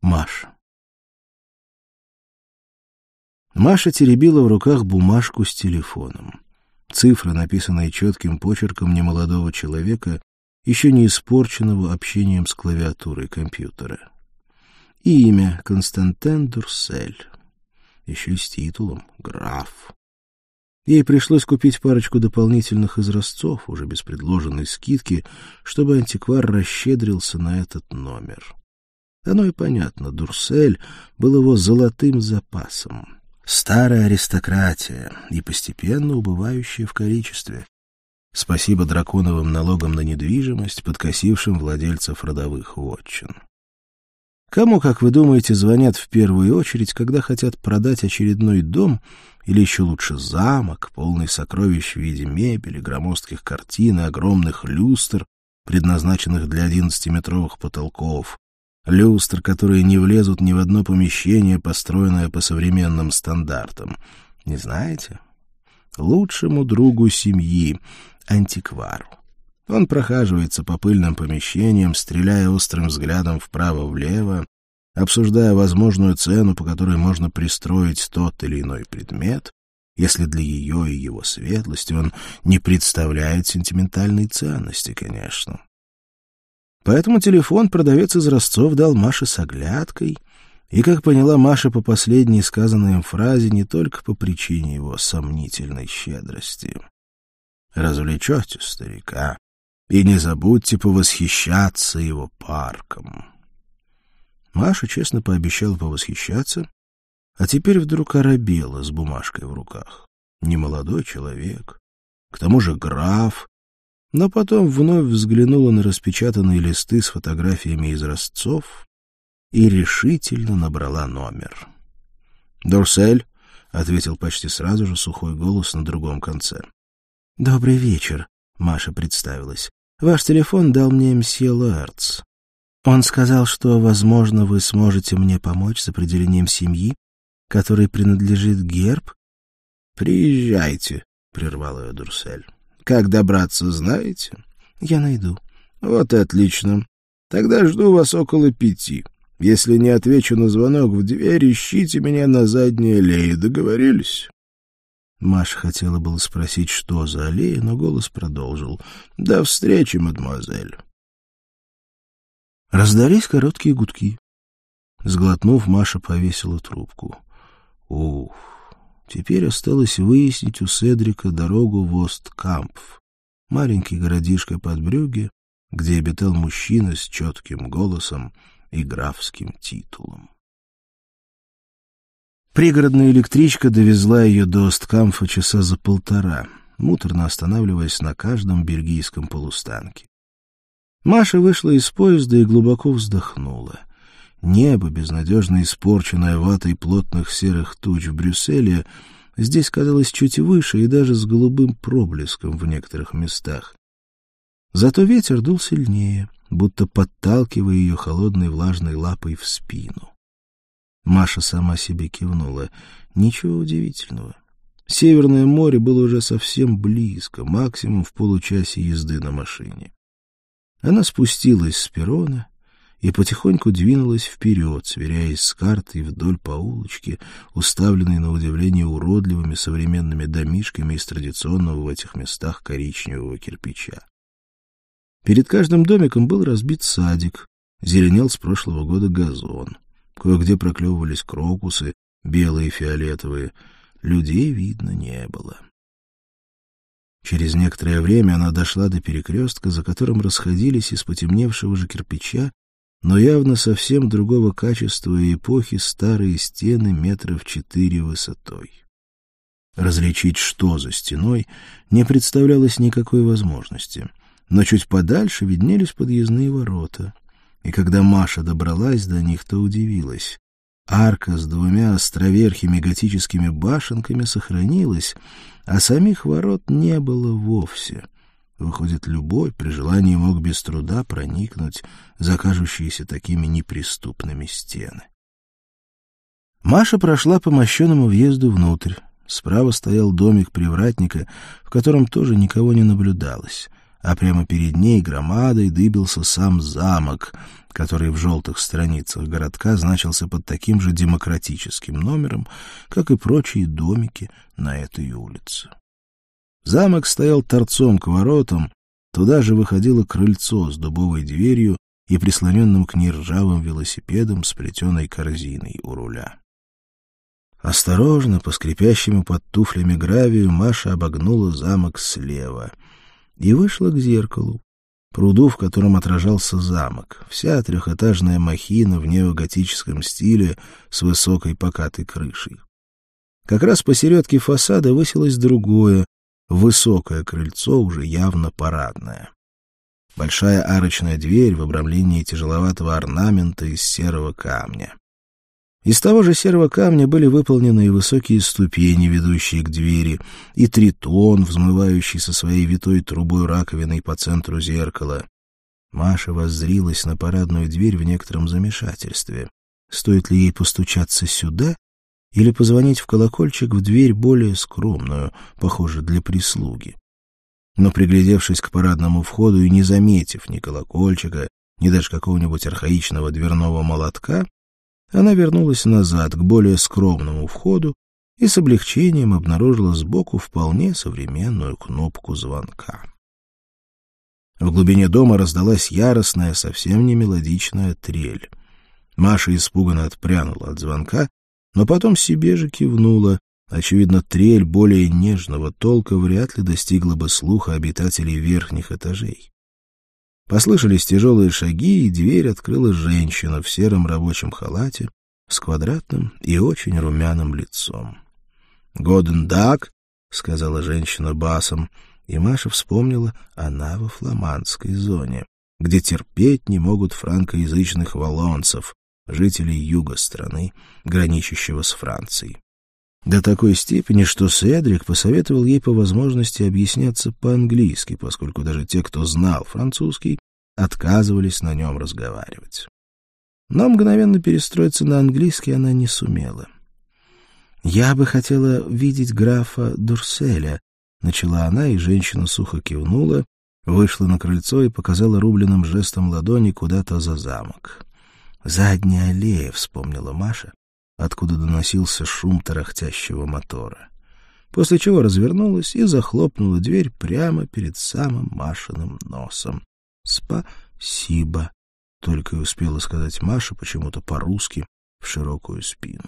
Маша. Маша теребила в руках бумажку с телефоном. Цифры, написанные четким почерком немолодого человека, еще не испорченного общением с клавиатурой компьютера. И имя Константин Дурсель. Еще и с титулом «Граф». Ей пришлось купить парочку дополнительных изразцов, уже без предложенной скидки, чтобы антиквар расщедрился на этот номер. Оно и понятно, Дурсель был его золотым запасом. Старая аристократия и постепенно убывающая в количестве. Спасибо драконовым налогам на недвижимость, подкосившим владельцев родовых вотчин. Кому, как вы думаете, звонят в первую очередь, когда хотят продать очередной дом или еще лучше замок, полный сокровищ в виде мебели, громоздких картин и огромных люстр, предназначенных для одиннадцатиметровых потолков, люстр, которые не влезут ни в одно помещение, построенное по современным стандартам. Не знаете? Лучшему другу семьи, антиквару. Он прохаживается по пыльным помещениям, стреляя острым взглядом вправо-влево, обсуждая возможную цену, по которой можно пристроить тот или иной предмет, если для ее и его светлости он не представляет сентиментальной ценности, конечно. Поэтому телефон продавец из Ростов дал Маше с оглядкой, и, как поняла Маша по последней сказанной им фразе, не только по причине его сомнительной щедрости. «Развлечете старика, и не забудьте повосхищаться его парком». Маша честно пообещала повосхищаться, а теперь вдруг оробела с бумажкой в руках. Немолодой человек, к тому же граф, но потом вновь взглянула на распечатанные листы с фотографиями изразцов и решительно набрала номер. «Дурсель», — ответил почти сразу же сухой голос на другом конце. «Добрый вечер», — Маша представилась. «Ваш телефон дал мне мсье Луэртс. Он сказал, что, возможно, вы сможете мне помочь с определением семьи, которой принадлежит герб». «Приезжайте», — прервал ее Дурсель. Как добраться, знаете? Я найду. Вот и отлично. Тогда жду вас около пяти. Если не отвечу на звонок в дверь, ищите меня на задней аллее. Договорились?» Маша хотела было спросить, что за аллея, но голос продолжил. «До встречи, мадемуазель». Раздались короткие гудки. Сглотнув, Маша повесила трубку. Ух! Теперь осталось выяснить у Седрика дорогу в Осткампф, маленький городишко под Брюге, где обитал мужчина с четким голосом и графским титулом. Пригородная электричка довезла ее до Осткамфа часа за полтора, муторно останавливаясь на каждом бельгийском полустанке. Маша вышла из поезда и глубоко вздохнула. Небо, безнадежно испорченное ватой плотных серых туч в Брюсселе, здесь казалось чуть выше и даже с голубым проблеском в некоторых местах. Зато ветер дул сильнее, будто подталкивая ее холодной влажной лапой в спину. Маша сама себе кивнула. Ничего удивительного. Северное море было уже совсем близко, максимум в получасе езды на машине. Она спустилась с перрона и потихоньку двинулась вперед, сверяясь с картой вдоль по улочке, уставленной на удивление уродливыми современными домишками из традиционного в этих местах коричневого кирпича. Перед каждым домиком был разбит садик, зеленел с прошлого года газон. Кое-где проклевывались крокусы, белые и фиолетовые. Людей видно не было. Через некоторое время она дошла до перекрестка, за которым расходились из потемневшего же кирпича но явно совсем другого качества и эпохи старые стены метров четыре высотой. Различить, что за стеной, не представлялось никакой возможности, но чуть подальше виднелись подъездные ворота. И когда Маша добралась до них, то удивилась. Арка с двумя островерхими готическими башенками сохранилась, а самих ворот не было вовсе — Выходит, любой при желании мог без труда проникнуть за кажущиеся такими неприступными стены. Маша прошла по мощенному въезду внутрь. Справа стоял домик привратника, в котором тоже никого не наблюдалось, а прямо перед ней громадой дыбился сам замок, который в желтых страницах городка значился под таким же демократическим номером, как и прочие домики на этой улице. Замок стоял торцом к воротам, туда же выходило крыльцо с дубовой дверью и прислоненным к ней ржавым велосипедом с плетеной корзиной у руля. Осторожно, по скрипящему под туфлями гравию, Маша обогнула замок слева и вышла к зеркалу, пруду, в котором отражался замок, вся трехэтажная махина в неоготическом стиле с высокой покатой крышей. Как раз посередке фасада высилось другое, высокое крыльцо, уже явно парадное. Большая арочная дверь в обрамлении тяжеловатого орнамента из серого камня. Из того же серого камня были выполнены и высокие ступени, ведущие к двери, и тритон, взмывающий со своей витой трубой раковиной по центру зеркала. Маша воззрилась на парадную дверь в некотором замешательстве. Стоит ли ей постучаться сюда или позвонить в колокольчик в дверь более скромную, похоже, для прислуги? Но, приглядевшись к парадному входу и не заметив ни колокольчика, ни даже какого-нибудь архаичного дверного молотка, она вернулась назад к более скромному входу и с облегчением обнаружила сбоку вполне современную кнопку звонка. В глубине дома раздалась яростная, совсем не мелодичная трель. Маша испуганно отпрянула от звонка, но потом себе же кивнула. Очевидно, трель более нежного толка вряд ли достигла бы слуха обитателей верхних этажей. Послышались тяжелые шаги, и дверь открыла женщина в сером рабочем халате с квадратным и очень румяным лицом. «Годен дак», — сказала женщина басом, и Маша вспомнила, она во фламандской зоне, где терпеть не могут франкоязычных валлонцев, жителей юга страны, граничащего с Францией. До такой степени, что Седрик посоветовал ей по возможности объясняться по-английски, поскольку даже те, кто знал французский, отказывались на нем разговаривать. Но мгновенно перестроиться на английский она не сумела. «Я бы хотела видеть графа Дурселя», — начала она, и женщина сухо кивнула, вышла на крыльцо и показала рубленным жестом ладони куда-то за замок. «Задняя аллея», — вспомнила Маша, откуда доносился шум тарахтящего мотора. После чего развернулась и захлопнула дверь прямо перед самым Машиным носом. «Спасибо», — только и успела сказать Маша почему-то по-русски в широкую спину.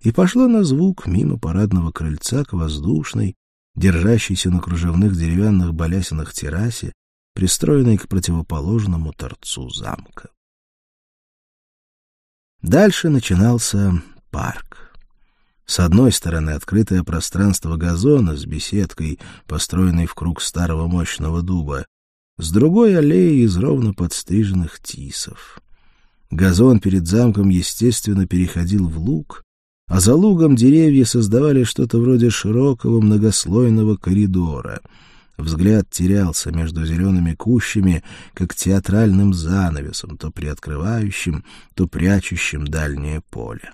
И пошла на звук мимо парадного крыльца к воздушной, держащейся на кружевных деревянных балясинах террасе, пристроенной к противоположному торцу замка. Дальше начинался парк. С одной стороны открытое пространство газона с беседкой, построенной в круг старого мощного дуба, с другой — аллеей из ровно подстриженных тисов. Газон перед замком, естественно, переходил в луг, а за лугом деревья создавали что-то вроде широкого многослойного коридора. Взгляд терялся между зелеными кущами, как театральным занавесом, то приоткрывающим, то прячущим дальнее поле.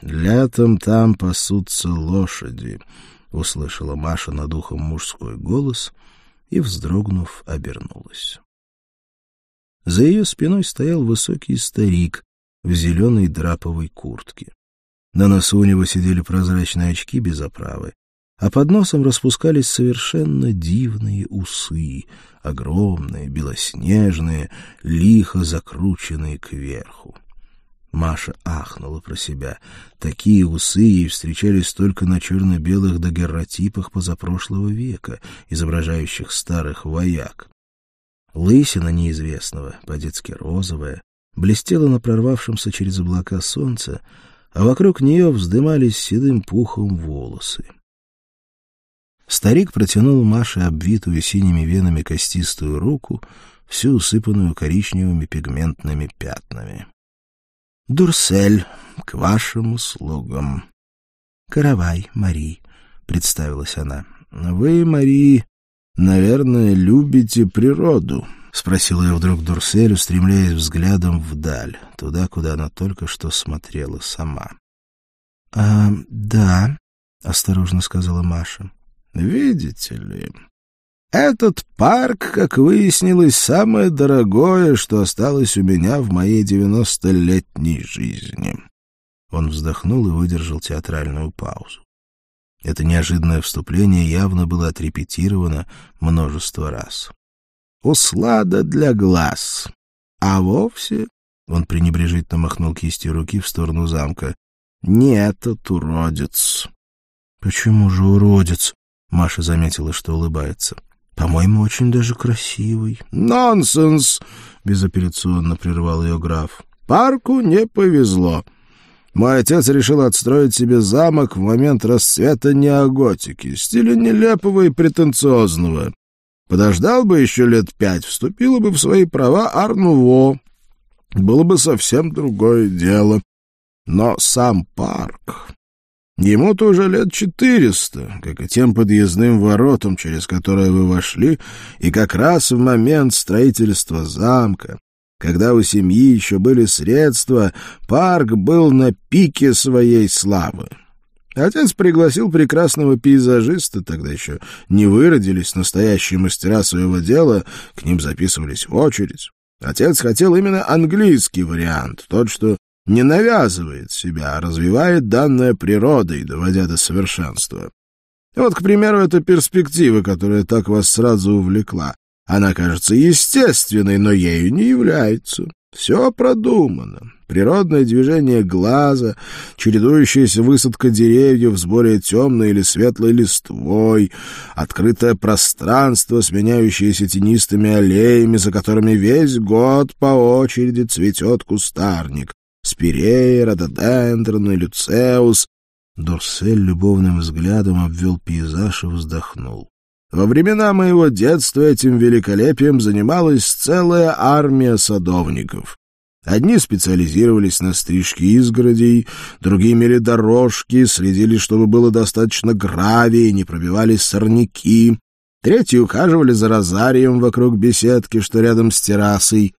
«Летом там пасутся лошади», — услышала Маша над ухом мужской голос и, вздрогнув, обернулась. За ее спиной стоял высокий старик в зеленой драповой куртке. На носу у него сидели прозрачные очки без оправы, а под носом распускались совершенно дивные усы, огромные, белоснежные, лихо закрученные кверху. Маша ахнула про себя. Такие усы ей встречались только на черно-белых дагерротипах позапрошлого века, изображающих старых вояк. Лысина неизвестного, по-детски розовая, блестела на прорвавшемся через облака солнца, а вокруг нее вздымались седым пухом волосы. Старик протянул Маше обвитую синими венами костистую руку, всю усыпанную коричневыми пигментными пятнами. Дурсель, к вашим услугам. Каравай, Мари, представилась она. Вы, Мари, наверное, любите природу, спросила я вдруг Дурсель, устремляясь взглядом вдаль, туда, куда она только что смотрела сама. А, да, осторожно сказала Маша. Видите ли, Этот парк, как выяснилось, самое дорогое, что осталось у меня в моей девяностолетней жизни. Он вздохнул и выдержал театральную паузу. Это неожиданное вступление явно было отрепетировано множество раз. «Услада для глаз. А вовсе...» — он пренебрежительно махнул кистью руки в сторону замка. «Не этот уродец». «Почему же уродец?» — Маша заметила, что улыбается. По-моему, очень даже красивый. Нонсенс, безапелляционно прервал ее граф. Парку не повезло. Мой отец решил отстроить себе замок в момент расцвета неоготики, стиля нелепого и претенциозного. Подождал бы еще лет пять, вступила бы в свои права Арнуво. Было бы совсем другое дело. Но сам парк... Ему-то уже лет четыреста, как и тем подъездным воротам, через которые вы вошли, и как раз в момент строительства замка, когда у семьи еще были средства, парк был на пике своей славы. Отец пригласил прекрасного пейзажиста, тогда еще не выродились настоящие мастера своего дела, к ним записывались в очередь. Отец хотел именно английский вариант, тот, что не навязывает себя, а развивает данное природой, доводя до совершенства. Вот, к примеру, эта перспектива, которая так вас сразу увлекла. Она кажется естественной, но ею не является. Все продумано. Природное движение глаза, чередующаяся высадка деревьев с более темной или светлой листвой, открытое пространство, сменяющееся тенистыми аллеями, за которыми весь год по очереди цветет кустарник, Рододендрон и Люцеус. Дурсель любовным взглядом обвел пейзаж и вздохнул. Во времена моего детства этим великолепием занималась целая армия садовников. Одни специализировались на стрижке изгородей, другие мели дорожки, следили, чтобы было достаточно гравия, не пробивались сорняки. Третьи ухаживали за розарием вокруг беседки, что рядом с террасой.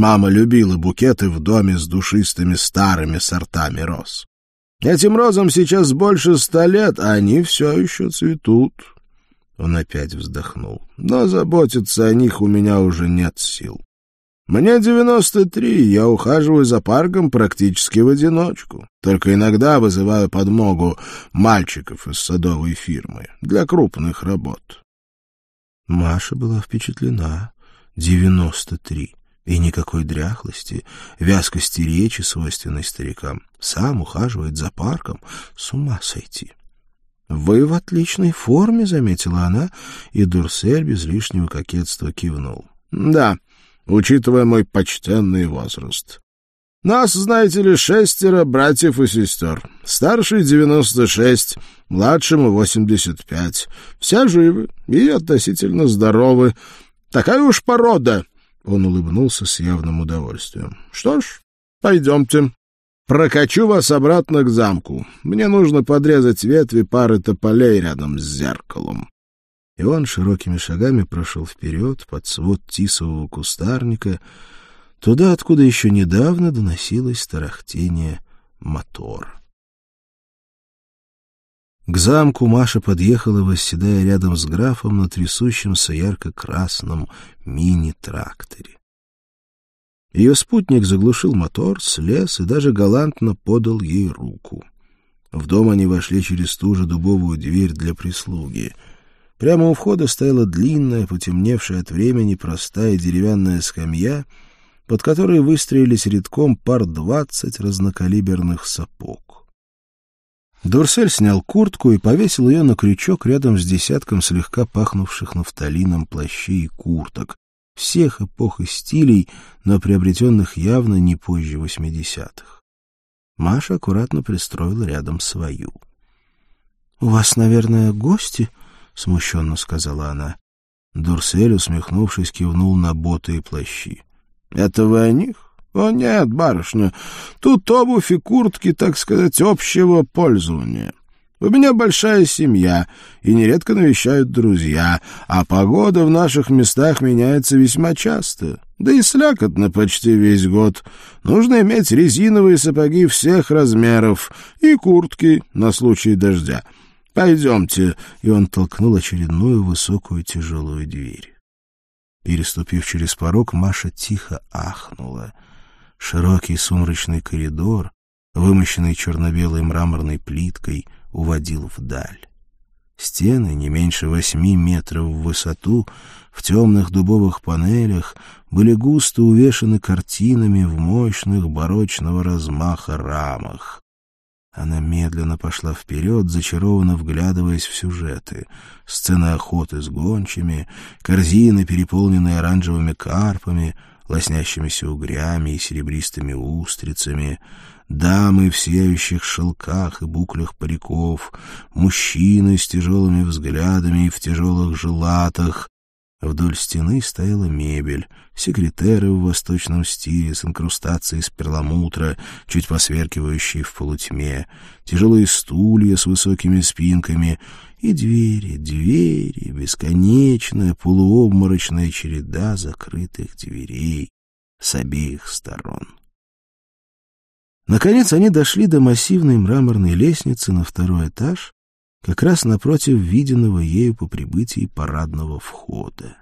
Мама любила букеты в доме с душистыми старыми сортами роз. Этим розам сейчас больше ста лет, а они все еще цветут. Он опять вздохнул. Но заботиться о них у меня уже нет сил. Мне девяносто три, я ухаживаю за парком практически в одиночку. Только иногда вызываю подмогу мальчиков из садовой фирмы для крупных работ. Маша была впечатлена. Девяносто три. И никакой дряхлости, вязкости речи, свойственной старикам. Сам ухаживает за парком. С ума сойти. «Вы в отличной форме», — заметила она, и Дурсель без лишнего кокетства кивнул. «Да, учитывая мой почтенный возраст. Нас, знаете ли, шестеро братьев и сестер. Старший — девяносто шесть, младшему — восемьдесят пять. Все живы и относительно здоровы. Такая уж порода. Он улыбнулся с явным удовольствием. — Что ж, пойдемте. Прокачу вас обратно к замку. Мне нужно подрезать ветви пары тополей рядом с зеркалом. И он широкими шагами прошел вперед под свод тисового кустарника, туда, откуда еще недавно доносилось тарахтение мотора. К замку Маша подъехала, восседая рядом с графом на трясущемся ярко-красном мини-тракторе. Ее спутник заглушил мотор, слез и даже галантно подал ей руку. В дом они вошли через ту же дубовую дверь для прислуги. Прямо у входа стояла длинная, потемневшая от времени простая деревянная скамья, под которой выстроились редком пар двадцать разнокалиберных сапог. Дурсель снял куртку и повесил ее на крючок рядом с десятком слегка пахнувших нафталином плащей и курток, всех эпох и стилей, но приобретенных явно не позже восьмидесятых. Маша аккуратно пристроила рядом свою. — У вас, наверное, гости? — смущенно сказала она. Дурсель, усмехнувшись, кивнул на боты и плащи. — Это вы о них? — О нет, барышня, тут обувь и куртки, так сказать, общего пользования. У меня большая семья, и нередко навещают друзья, а погода в наших местах меняется весьма часто. Да и слякотно почти весь год. Нужно иметь резиновые сапоги всех размеров и куртки на случай дождя. Пойдемте!» И он толкнул очередную высокую тяжелую дверь. Переступив через порог, Маша тихо ахнула. Широкий сумрачный коридор, вымощенный черно-белой мраморной плиткой, уводил вдаль. Стены, не меньше восьми метров в высоту, в темных дубовых панелях, были густо увешаны картинами в мощных барочного размаха рамах. Она медленно пошла вперед, зачарованно вглядываясь в сюжеты. Сцены охоты с гончими, корзины, переполненные оранжевыми карпами, лоснящимися угрями и серебристыми устрицами, дамы в сияющих шелках и буклях париков, мужчины с тяжелыми взглядами и в тяжелых желатах, Вдоль стены стояла мебель, секретеры в восточном стиле с инкрустацией из перламутра, чуть посверкивающие в полутьме, тяжелые стулья с высокими спинками и двери, двери, бесконечная полуобморочная череда закрытых дверей с обеих сторон. Наконец они дошли до массивной мраморной лестницы на второй этаж, как раз напротив виденного ею по прибытии парадного входа.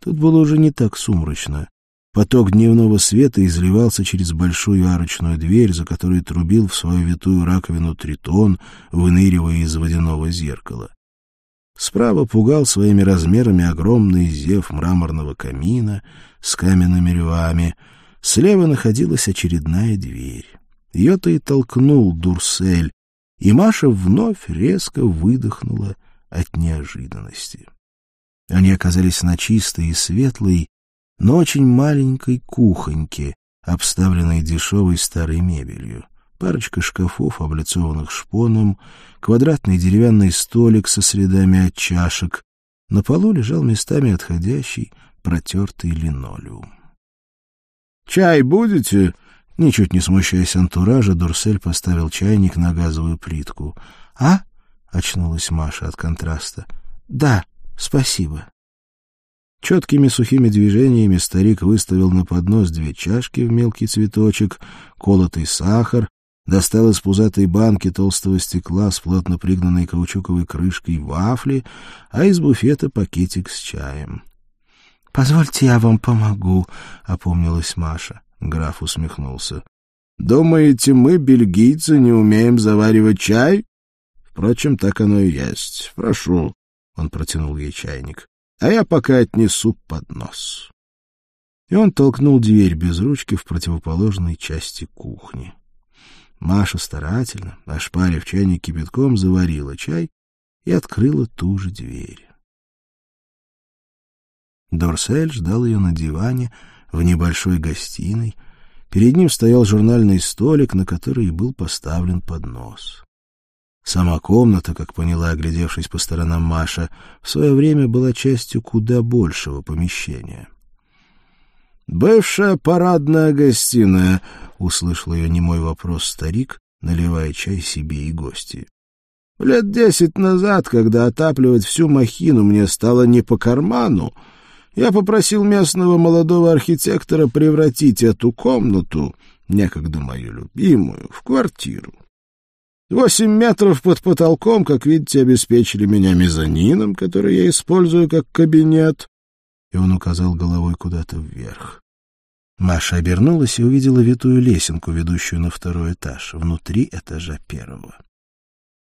Тут было уже не так сумрачно. Поток дневного света изливался через большую арочную дверь, за которой трубил в свою витую раковину тритон, выныривая из водяного зеркала. Справа пугал своими размерами огромный зев мраморного камина с каменными рвами. Слева находилась очередная дверь. Ее-то и толкнул Дурсель, и Маша вновь резко выдохнула от неожиданности. Они оказались на чистой и светлой, но очень маленькой кухоньке, обставленной дешевой старой мебелью. Парочка шкафов, облицованных шпоном, квадратный деревянный столик со следами от чашек. На полу лежал местами отходящий, протертый линолеум. «Чай будете?» Ничуть не смущаясь антуража, Дурсель поставил чайник на газовую плитку. «А?» — очнулась Маша от контраста. «Да, спасибо». Четкими сухими движениями старик выставил на поднос две чашки в мелкий цветочек, колотый сахар, достал из пузатой банки толстого стекла с плотно пригнанной каучуковой крышкой вафли, а из буфета пакетик с чаем. — Позвольте, я вам помогу, — опомнилась Маша. Граф усмехнулся. «Думаете, мы, бельгийцы, не умеем заваривать чай? Впрочем, так оно и есть. Прошу». Он протянул ей чайник. «А я пока отнесу поднос». И он толкнул дверь без ручки в противоположной части кухни. Маша старательно, ошпарив чайник кипятком, заварила чай и открыла ту же дверь. Дорсель ждал ее на диване, в небольшой гостиной. Перед ним стоял журнальный столик, на который был поставлен поднос. Сама комната, как поняла, оглядевшись по сторонам Маша, в свое время была частью куда большего помещения. «Бывшая парадная гостиная», — услышал ее немой вопрос старик, наливая чай себе и гости. «Лет десять назад, когда отапливать всю махину мне стало не по карману, я попросил местного молодого архитектора превратить эту комнату, некогда мою любимую, в квартиру. Восемь метров под потолком, как видите, обеспечили меня мезонином, который я использую как кабинет. И он указал головой куда-то вверх. Маша обернулась и увидела витую лесенку, ведущую на второй этаж, внутри этажа первого.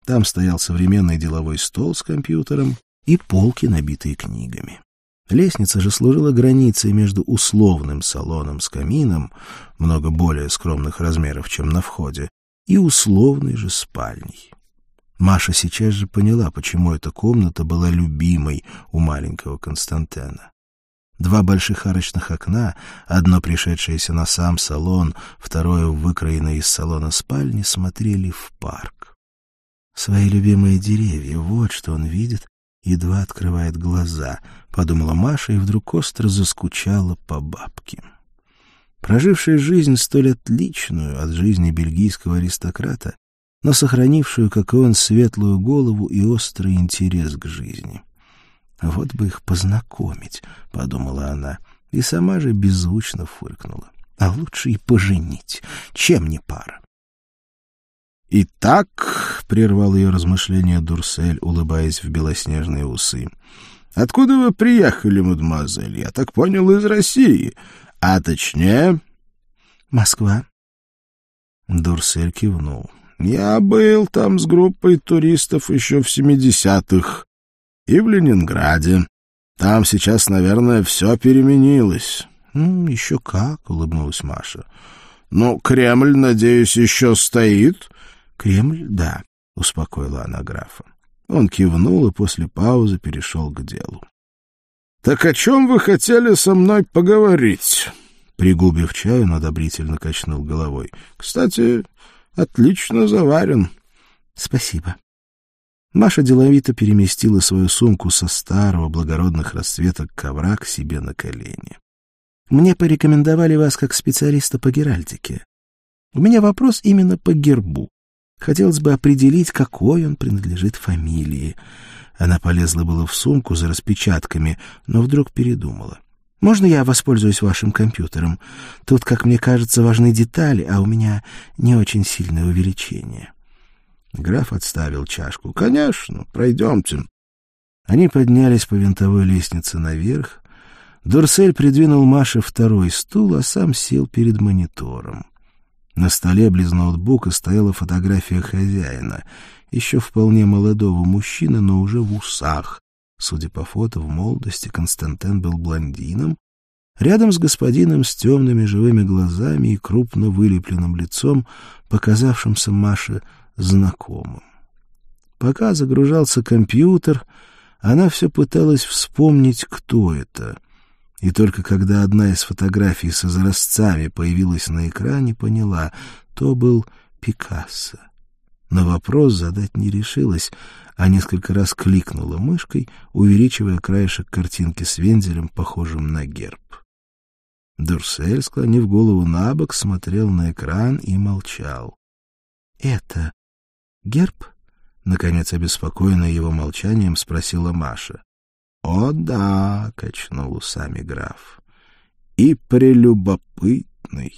Там стоял современный деловой стол с компьютером и полки, набитые книгами. Лестница же служила границей между условным салоном с камином, много более скромных размеров, чем на входе, и условной же спальней. Маша сейчас же поняла, почему эта комната была любимой у маленького Константена. Два больших арочных окна, одно пришедшееся на сам салон, второе выкроенное из салона спальни, смотрели в парк. Свои любимые деревья — вот что он видит, едва открывает глаза, — подумала Маша и вдруг остро заскучала по бабке. Прожившая жизнь столь отличную от жизни бельгийского аристократа, но сохранившую, как и он, светлую голову и острый интерес к жизни. «Вот бы их познакомить», — подумала она, и сама же беззвучно фыркнула. «А лучше и поженить, чем не пара». «Итак», — прервал ее размышления Дурсель, улыбаясь в белоснежные усы, — «откуда вы приехали, мадемуазель? Я так понял, из России, а точнее...» «Москва». Дурсель кивнул. «Я был там с группой туристов еще в семидесятых и в Ленинграде. Там сейчас, наверное, все переменилось». «Еще как», — улыбнулась Маша. «Ну, Кремль, надеюсь, еще стоит?» «Кремль, да», — успокоила она графа. Он кивнул и после паузы перешел к делу. «Так о чем вы хотели со мной поговорить?» Пригубив чаю, он одобрительно качнул головой. «Кстати, отлично заварен». «Спасибо». Маша деловито переместила свою сумку со старого благородных расцветок ковра к себе на колени. «Мне порекомендовали вас как специалиста по геральдике. У меня вопрос именно по гербу. Хотелось бы определить, какой он принадлежит фамилии. Она полезла было в сумку за распечатками, но вдруг передумала. «Можно я воспользуюсь вашим компьютером? Тут, как мне кажется, важны детали, а у меня не очень сильное увеличение». Граф отставил чашку. «Конечно, пройдемте». Они поднялись по винтовой лестнице наверх. Дурсель придвинул Маше второй стул, а сам сел перед монитором. На столе близ ноутбука стояла фотография хозяина, еще вполне молодого мужчины, но уже в усах. Судя по фото, в молодости Константин был блондином, рядом с господином с темными живыми глазами и крупно вылепленным лицом, показавшимся Маше знакомым. Пока загружался компьютер, она все пыталась вспомнить, кто это — и только когда одна из фотографий с изразцами появилась на экране, поняла — то был Пикассо. На вопрос задать не решилась, а несколько раз кликнула мышкой, увеличивая краешек картинки с вензелем, похожим на герб. Дурсель, склонив голову на бок, смотрел на экран и молчал. — Это герб? — наконец, обеспокоенная его молчанием, спросила Маша. «О да», — качнул усами граф, — «и прелюбопытный».